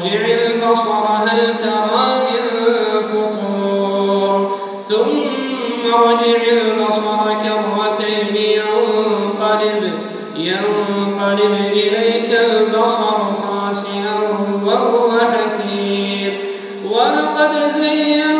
ارجع البصر هل ترى من فطور؟ ثم ارجع البصر كرتين ينقلب ينقلب إليك البصر خاسئا وهو حسير. ولقد زينا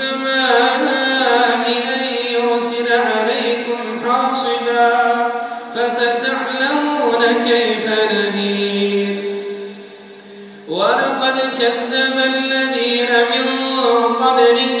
من قبله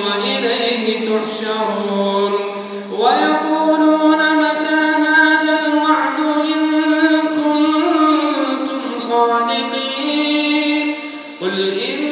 وإليه تحشرون ويقولون متى هذا الوعد إن كنتم صادقين قل إن